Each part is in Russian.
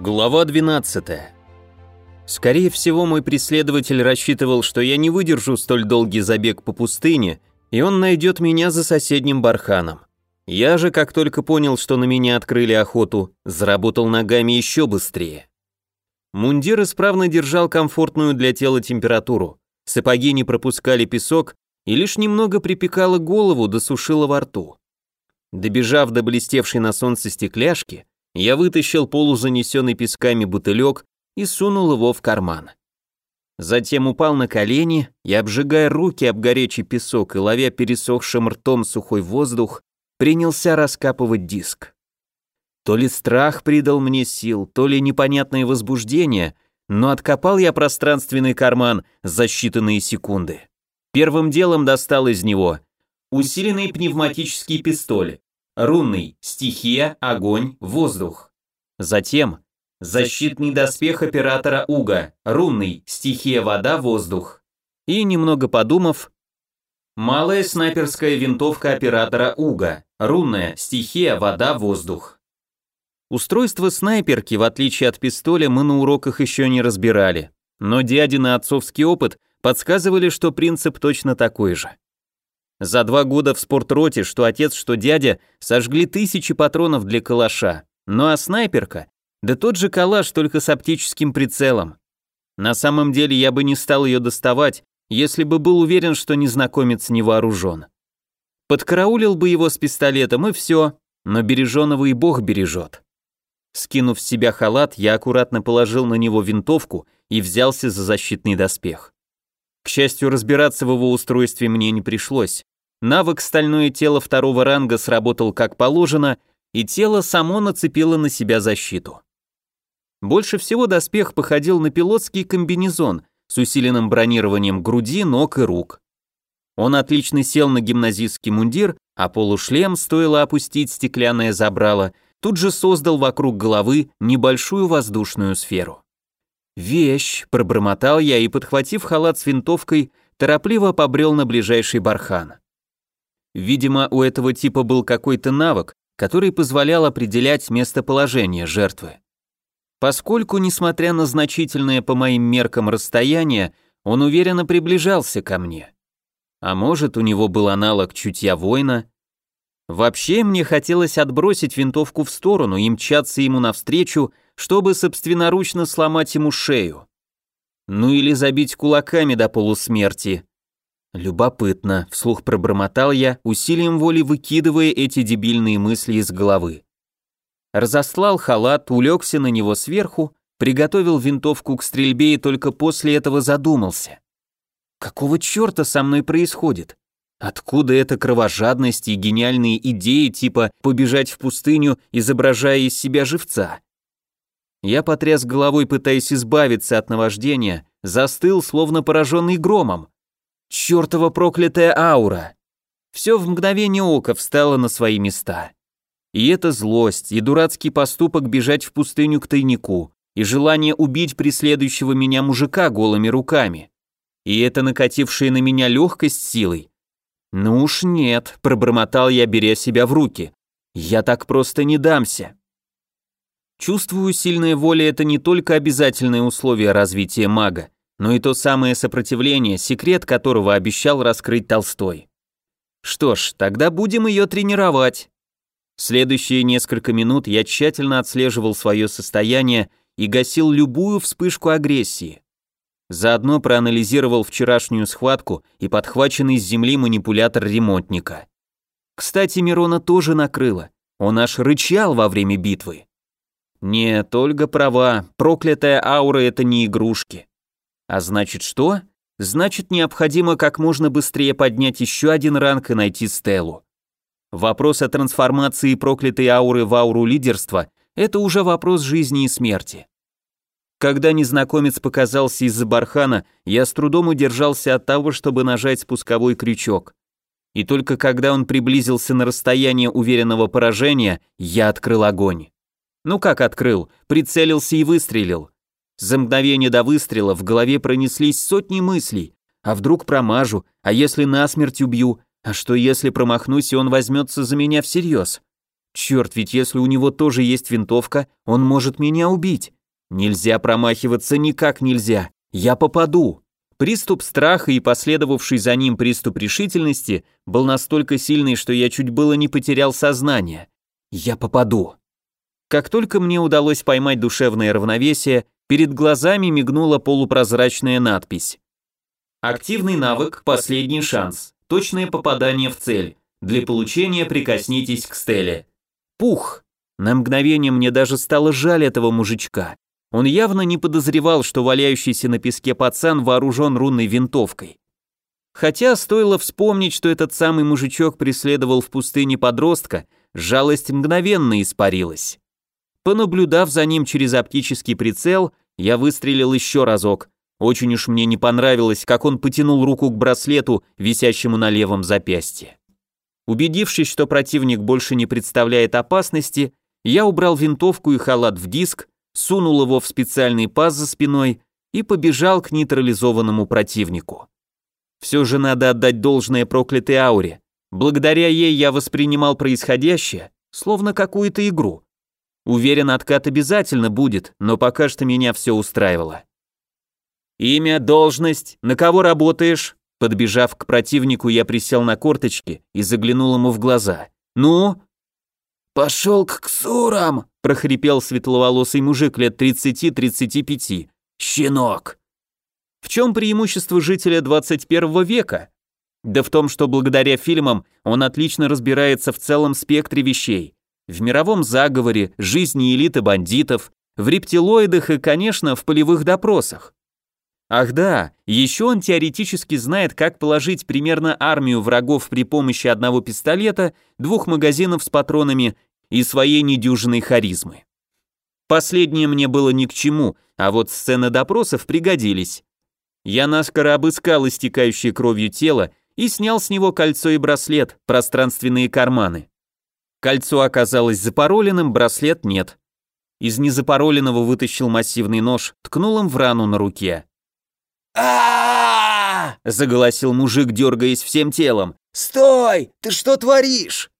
Глава 12. Скорее всего, мой преследователь рассчитывал, что я не выдержу столь долгий забег по пустыне, и он найдет меня за соседним барханом. Я же, как только понял, что на меня открыли охоту, заработал ногами еще быстрее. Мундир исправно держал комфортную для тела температуру, сапоги не пропускали песок, и лишь немного припекало голову, досушило во рту. Добежав до блестевшей на солнце стекляшки, я вытащил полузанесенный песками бутылек и сунул его в карман. Затем упал на колени и, обжигая руки об горячий песок и ловя пересохшим ртом сухой воздух, принялся раскапывать диск. То ли страх придал мне сил, то ли непонятное возбуждение, но откопал я пространственный карман за считанные секунды. Первым делом достал из него усиленный пневматический пистоль, рунный, стихия, огонь, воздух. Затем защитный доспех оператора Уга, рунный, стихия, вода, воздух. И, немного подумав, малая снайперская винтовка оператора Уга, рунная, стихия, вода, воздух. Устройство снайперки, в отличие от пистоля, мы на уроках еще не разбирали, но дядин отцовский опыт подсказывали, что принцип точно такой же. За два года в спортроте, что отец, что дядя, сожгли тысячи патронов для калаша. Ну а снайперка? Да тот же калаш, только с оптическим прицелом. На самом деле я бы не стал ее доставать, если бы был уверен, что незнакомец не вооружен. Подкараулил бы его с пистолетом и все, но береженого и бог бережет. Скинув с себя халат, я аккуратно положил на него винтовку и взялся за защитный доспех. К счастью, разбираться в его устройстве мне не пришлось. Навык «Стальное тело» второго ранга сработал как положено, и тело само нацепило на себя защиту. Больше всего доспех походил на пилотский комбинезон с усиленным бронированием груди, ног и рук. Он отлично сел на гимназистский мундир, а полушлем, стоило опустить стеклянное забрало, тут же создал вокруг головы небольшую воздушную сферу. «Вещь», — пробормотал я и, подхватив халат с винтовкой, торопливо побрел на ближайший бархан. Видимо, у этого типа был какой-то навык, который позволял определять местоположение жертвы. Поскольку, несмотря на значительное по моим меркам расстояние, он уверенно приближался ко мне. А может, у него был аналог чутья воина? Вообще, мне хотелось отбросить винтовку в сторону и мчаться ему навстречу, чтобы собственноручно сломать ему шею. Ну или забить кулаками до полусмерти. Любопытно, вслух пробормотал я, усилием воли выкидывая эти дебильные мысли из головы. Разослал халат, улегся на него сверху, приготовил винтовку к стрельбе и только после этого задумался. Какого черта со мной происходит? Откуда эта кровожадность и гениальные идеи типа побежать в пустыню, изображая из себя живца? Я потряс головой, пытаясь избавиться от наваждения, застыл, словно пораженный громом. Чёртова проклятая аура! Все в мгновение ока встало на свои места. И эта злость, и дурацкий поступок бежать в пустыню к тайнику, и желание убить преследующего меня мужика голыми руками. И это накатившая на меня легкость силой. Ну уж нет, пробормотал я, беря себя в руки. Я так просто не дамся. Чувствую, сильная воля это не только обязательное условие развития мага, но и то самое сопротивление, секрет которого обещал раскрыть Толстой. Что ж, тогда будем ее тренировать. Следующие несколько минут я тщательно отслеживал свое состояние и гасил любую вспышку агрессии. Заодно проанализировал вчерашнюю схватку и подхваченный с земли манипулятор ремонтника. Кстати, Мирона тоже накрыло. Он аж рычал во время битвы. Нет, Ольга права, проклятая аура — это не игрушки. А значит что? Значит, необходимо как можно быстрее поднять еще один ранг и найти Стеллу. Вопрос о трансформации проклятой ауры в ауру лидерства – это уже вопрос жизни и смерти. Когда незнакомец показался из-за бархана, я с трудом удержался от того, чтобы нажать спусковой крючок. И только когда он приблизился на расстояние уверенного поражения, я открыл огонь. Ну как открыл? Прицелился и выстрелил. За мгновение до выстрела в голове пронеслись сотни мыслей. А вдруг промажу? А если насмерть убью? А что если промахнусь, и он возьмется за меня всерьез? Черт, ведь если у него тоже есть винтовка, он может меня убить. Нельзя промахиваться, никак нельзя. Я попаду. Приступ страха и последовавший за ним приступ решительности был настолько сильный, что я чуть было не потерял сознание. Я попаду. Как только мне удалось поймать душевное равновесие, перед глазами мигнула полупрозрачная надпись. Активный навык «Последний шанс». Точное попадание в цель. Для получения прикоснитесь к стеле. Пух! На мгновение мне даже стало жаль этого мужичка. Он явно не подозревал, что валяющийся на песке пацан вооружен рунной винтовкой. Хотя стоило вспомнить, что этот самый мужичок преследовал в пустыне подростка, жалость мгновенно испарилась. Понаблюдав за ним через оптический прицел, я выстрелил еще разок. Очень уж мне не понравилось, как он потянул руку к браслету, висящему на левом запястье. Убедившись, что противник больше не представляет опасности, я убрал винтовку и халат в диск, сунул его в специальный паз за спиной и побежал к нейтрализованному противнику. Все же надо отдать должное проклятой ауре. Благодаря ей я воспринимал происходящее, словно какую-то игру. Уверен, откат обязательно будет, но пока что меня все устраивало. Имя, должность, на кого работаешь? Подбежав к противнику, я присел на корточки и заглянул ему в глаза. «Ну?» «Пошел к ксурам!» – прохрипел светловолосый мужик лет 30-35. «Щенок!» В чем преимущество жителя 21 века? Да в том, что благодаря фильмам он отлично разбирается в целом спектре вещей. В мировом заговоре, жизни элиты бандитов, в рептилоидах и, конечно, в полевых допросах. Ах да, еще он теоретически знает, как положить примерно армию врагов при помощи одного пистолета, двух магазинов с патронами и своей недюжинной харизмы. Последнее мне было ни к чему, а вот сцены допросов пригодились. Я наскоро обыскал истекающее кровью тело и снял с него кольцо и браслет, пространственные карманы. Кольцо оказалось запароленным, браслет нет. Из незапароленного вытащил массивный нож, ткнул им в рану на руке а заголосил мужик, дергаясь всем телом. «Стой! Ты что творишь?»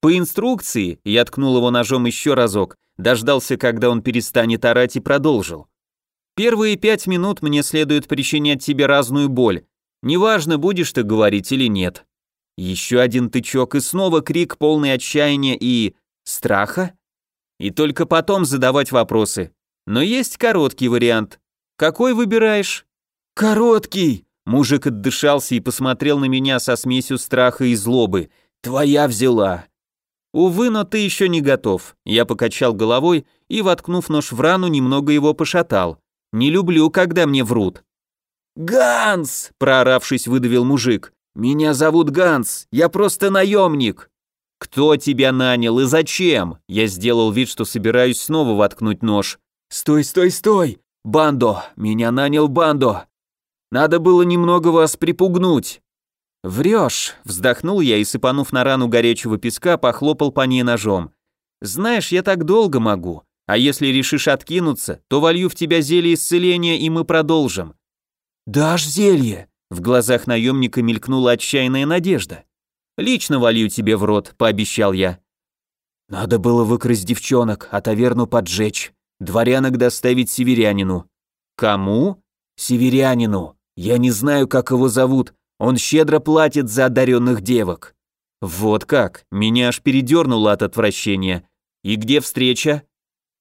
По инструкции я ткнул его ножом еще разок, дождался, когда он перестанет орать и продолжил. «Первые пять минут мне следует причинять тебе разную боль. Неважно, будешь ты говорить или нет. Еще один тычок и снова крик полный отчаяния и... страха? И только потом задавать вопросы. Но есть короткий вариант. Какой выбираешь? «Короткий!» Мужик отдышался и посмотрел на меня со смесью страха и злобы. «Твоя взяла!» «Увы, но ты еще не готов». Я покачал головой и, воткнув нож в рану, немного его пошатал. «Не люблю, когда мне врут». «Ганс!» – прооравшись, выдавил мужик. «Меня зовут Ганс, я просто наемник». «Кто тебя нанял и зачем?» Я сделал вид, что собираюсь снова воткнуть нож. «Стой, стой, стой! Бандо! Меня нанял Бандо! Надо было немного вас припугнуть». «Врешь», — вздохнул я и, сыпанув на рану горячего песка, похлопал по ней ножом. «Знаешь, я так долго могу, а если решишь откинуться, то волью в тебя зелье исцеления, и мы продолжим». «Дашь зелье?» — в глазах наемника мелькнула отчаянная надежда. «Лично волью тебе в рот», — пообещал я. «Надо было выкрасть девчонок, а таверну поджечь, дворянок доставить северянину». «Кому?» «Северянину. Я не знаю, как его зовут. Он щедро платит за одаренных девок». «Вот как? Меня аж передернуло от отвращения. И где встреча?»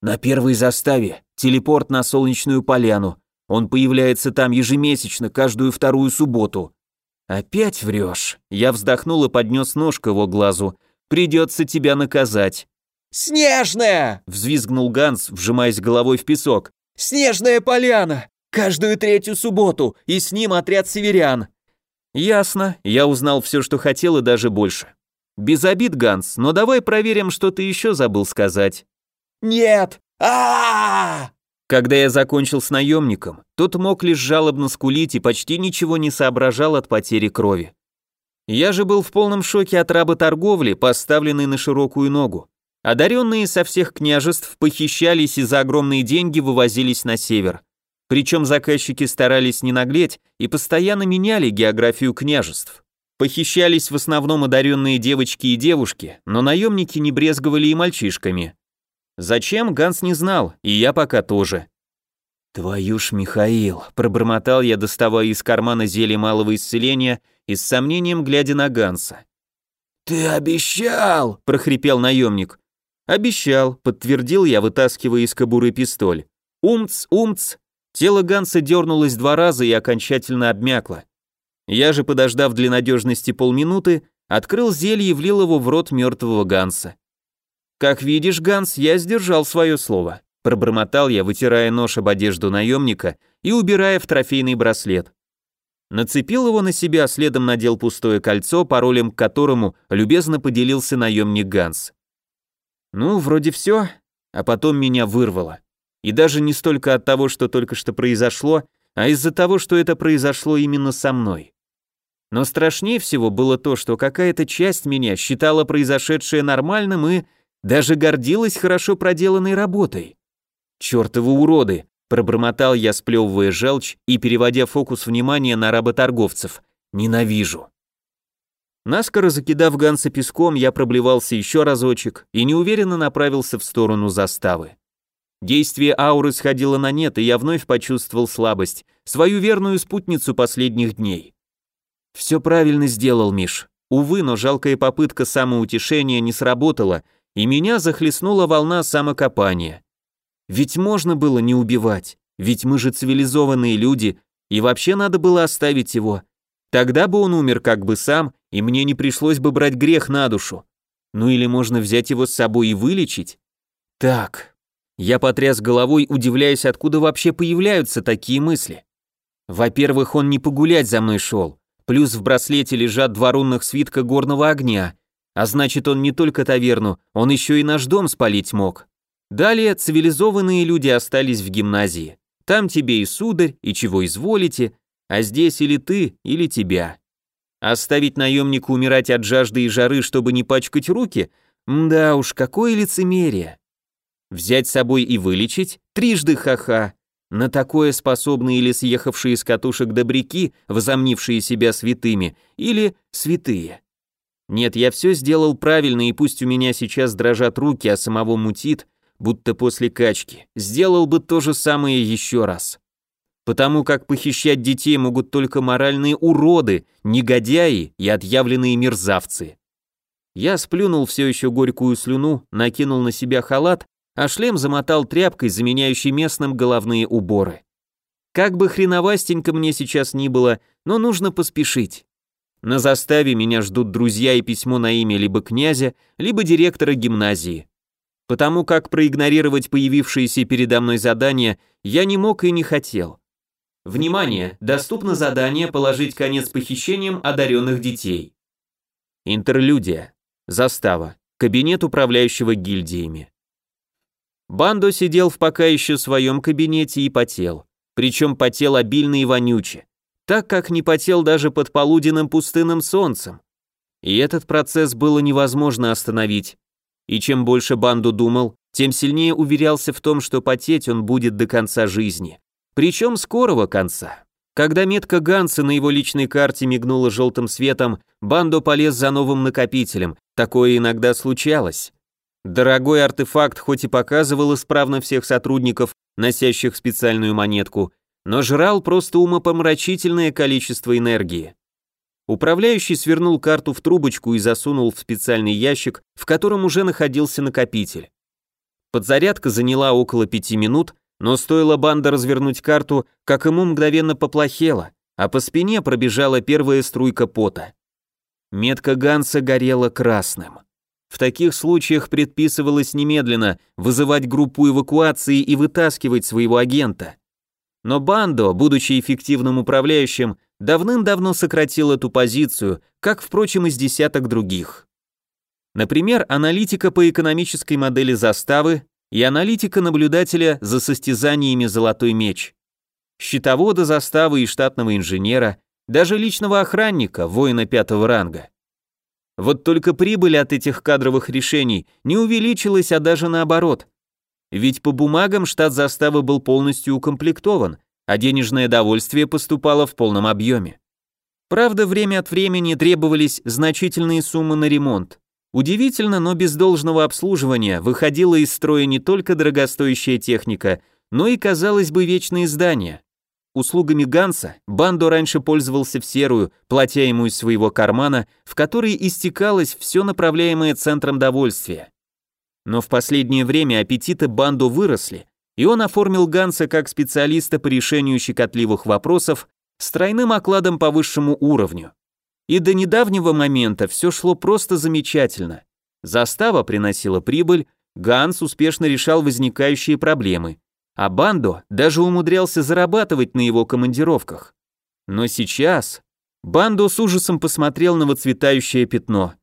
«На первой заставе. Телепорт на Солнечную поляну. Он появляется там ежемесячно, каждую вторую субботу». «Опять врешь?» Я вздохнул и поднес нож к его глазу. «Придется тебя наказать». «Снежная!» — взвизгнул Ганс, вжимаясь головой в песок. «Снежная поляна! Каждую третью субботу, и с ним отряд северян. Ясно, я узнал все, что хотел и даже больше. Без обид, Ганс, но давай проверим, что ты еще забыл сказать. Нет! а Когда я закончил с наемником, тот мог лишь жалобно скулить и почти ничего не соображал от потери крови. Я же был в полном шоке от работорговли, поставленной на широкую ногу. Одаренные со всех княжеств похищались и за огромные деньги вывозились на север. Причем заказчики старались не наглеть и постоянно меняли географию княжеств. Похищались в основном одаренные девочки и девушки, но наемники не брезговали и мальчишками. Зачем, Ганс не знал, и я пока тоже. «Твою ж, Михаил!» – пробормотал я, доставая из кармана зелье малого исцеления и с сомнением глядя на Ганса. «Ты обещал!» – прохрипел наемник. «Обещал», – подтвердил я, вытаскивая из кобуры пистоль. «Умц, умц!» Тело Ганса дернулось два раза и окончательно обмякло. Я же, подождав для надежности полминуты, открыл зелье и влил его в рот мертвого Ганса. «Как видишь, Ганс, я сдержал свое слово. Пробормотал я, вытирая нож об одежду наемника и убирая в трофейный браслет. Нацепил его на себя, следом надел пустое кольцо, паролем к которому любезно поделился наемник Ганс. Ну, вроде все, а потом меня вырвало. И даже не столько от того, что только что произошло, а из-за того, что это произошло именно со мной. Но страшнее всего было то, что какая-то часть меня считала произошедшее нормальным и даже гордилась хорошо проделанной работой. «Чёртовы уроды!» – пробормотал я, сплевывая желчь и переводя фокус внимания на работорговцев. «Ненавижу!» Наскоро закидав Ганса песком, я проблевался еще разочек и неуверенно направился в сторону заставы. Действие ауры сходило на нет, и я вновь почувствовал слабость, свою верную спутницу последних дней. Все правильно сделал, Миш. Увы, но жалкая попытка самоутешения не сработала, и меня захлестнула волна самокопания. Ведь можно было не убивать, ведь мы же цивилизованные люди, и вообще надо было оставить его. Тогда бы он умер как бы сам, и мне не пришлось бы брать грех на душу. Ну или можно взять его с собой и вылечить? Так. Я потряс головой, удивляясь, откуда вообще появляются такие мысли. Во-первых, он не погулять за мной шел, плюс в браслете лежат два рунных свитка горного огня, а значит он не только таверну, он еще и наш дом спалить мог. Далее цивилизованные люди остались в гимназии. Там тебе и сударь, и чего изволите, а здесь или ты, или тебя. Оставить наемнику умирать от жажды и жары, чтобы не пачкать руки? Да уж, какое лицемерие. Взять с собой и вылечить? Трижды ха-ха. На такое способны или съехавшие с катушек добряки, возомнившие себя святыми, или святые. Нет, я все сделал правильно, и пусть у меня сейчас дрожат руки, а самого мутит, будто после качки, сделал бы то же самое еще раз. Потому как похищать детей могут только моральные уроды, негодяи и отъявленные мерзавцы. Я сплюнул все еще горькую слюну, накинул на себя халат, а шлем замотал тряпкой, заменяющей местным головные уборы. Как бы хреновастенько мне сейчас ни было, но нужно поспешить. На заставе меня ждут друзья и письмо на имя либо князя, либо директора гимназии потому как проигнорировать появившееся передо мной задание я не мог и не хотел. Внимание! Доступно задание положить конец похищениям одаренных детей. Интерлюдия. Застава. Кабинет управляющего гильдиями. Бандо сидел в пока еще своем кабинете и потел. Причем потел обильно и вонюче. Так как не потел даже под полуденным пустынным солнцем. И этот процесс было невозможно остановить, и чем больше банду думал, тем сильнее уверялся в том, что потеть он будет до конца жизни. Причем скорого конца. Когда метка Ганса на его личной карте мигнула желтым светом, Бандо полез за новым накопителем, такое иногда случалось. Дорогой артефакт хоть и показывал исправно всех сотрудников, носящих специальную монетку, но жрал просто умопомрачительное количество энергии. Управляющий свернул карту в трубочку и засунул в специальный ящик, в котором уже находился накопитель. Подзарядка заняла около пяти минут, но стоило банда развернуть карту, как ему мгновенно поплохело, а по спине пробежала первая струйка пота. Метка Ганса горела красным. В таких случаях предписывалось немедленно вызывать группу эвакуации и вытаскивать своего агента. Но Бандо, будучи эффективным управляющим, давным-давно сократил эту позицию, как, впрочем, из десяток других. Например, аналитика по экономической модели заставы и аналитика наблюдателя за состязаниями «Золотой меч», счетовода заставы и штатного инженера, даже личного охранника, воина пятого ранга. Вот только прибыль от этих кадровых решений не увеличилась, а даже наоборот. Ведь по бумагам штат заставы был полностью укомплектован, а денежное довольствие поступало в полном объеме. Правда, время от времени требовались значительные суммы на ремонт. Удивительно, но без должного обслуживания выходила из строя не только дорогостоящая техника, но и, казалось бы, вечные здания. Услугами Ганса Бандо раньше пользовался в серую, платя ему из своего кармана, в который истекалось все направляемое центром довольствия. Но в последнее время аппетиты Бандо выросли, и он оформил Ганса как специалиста по решению щекотливых вопросов с тройным окладом по высшему уровню. И до недавнего момента все шло просто замечательно. Застава приносила прибыль, Ганс успешно решал возникающие проблемы а Бандо даже умудрялся зарабатывать на его командировках. Но сейчас Бандо с ужасом посмотрел на выцветающее пятно.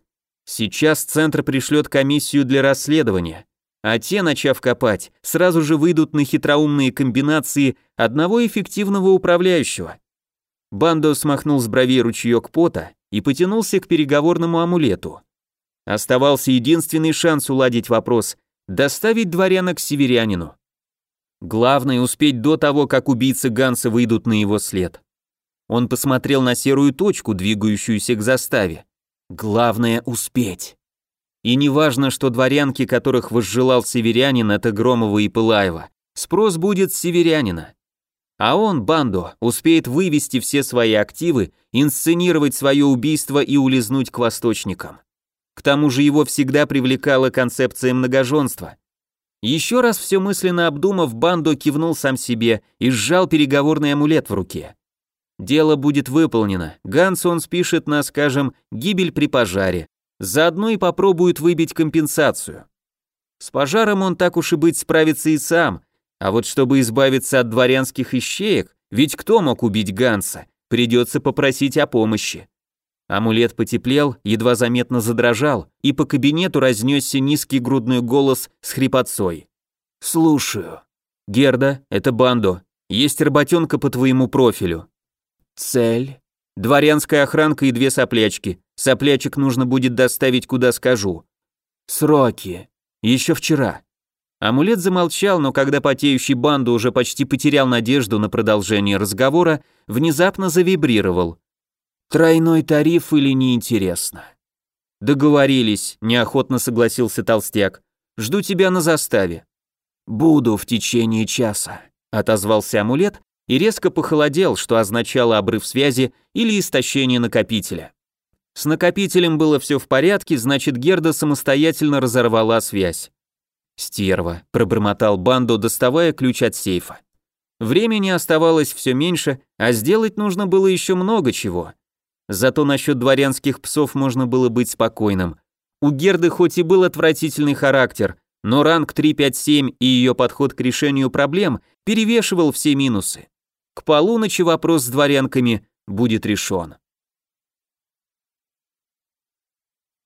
Сейчас центр пришлет комиссию для расследования, а те, начав копать, сразу же выйдут на хитроумные комбинации одного эффективного управляющего. Бандо смахнул с бровей ручеек пота и потянулся к переговорному амулету. Оставался единственный шанс уладить вопрос – доставить дворяна к северянину. Главное успеть до того, как убийцы Ганса выйдут на его след. Он посмотрел на серую точку, двигающуюся к заставе. Главное успеть. И не важно, что дворянки, которых возжелал северянин, это Громова и Пылаева. Спрос будет с северянина. А он, Бандо, успеет вывести все свои активы, инсценировать свое убийство и улизнуть к восточникам. К тому же его всегда привлекала концепция многоженства. Еще раз все мысленно обдумав, Бандо кивнул сам себе и сжал переговорный амулет в руке. Дело будет выполнено. Гансу он спишет на, скажем, гибель при пожаре. Заодно и попробует выбить компенсацию. С пожаром он так уж и быть справится и сам, а вот чтобы избавиться от дворянских ищеек, ведь кто мог убить Ганса, придется попросить о помощи. Амулет потеплел, едва заметно задрожал, и по кабинету разнесся низкий грудной голос с хрипотцой. «Слушаю. Герда, это Бандо. Есть работенка по твоему профилю». «Цель?» «Дворянская охранка и две соплячки. Соплячек нужно будет доставить, куда скажу». «Сроки?» «Еще вчера». Амулет замолчал, но когда потеющий Банду уже почти потерял надежду на продолжение разговора, внезапно завибрировал. Тройной тариф или неинтересно? Договорились, неохотно согласился толстяк. Жду тебя на заставе. Буду в течение часа, отозвался амулет и резко похолодел, что означало обрыв связи или истощение накопителя. С накопителем было все в порядке, значит Герда самостоятельно разорвала связь. «Стерва», — пробормотал Бандо, доставая ключ от сейфа. Времени оставалось все меньше, а сделать нужно было еще много чего. Зато насчет дворянских псов можно было быть спокойным. У Герды хоть и был отвратительный характер, но ранг 357 и ее подход к решению проблем перевешивал все минусы. К полуночи вопрос с дворянками будет решен.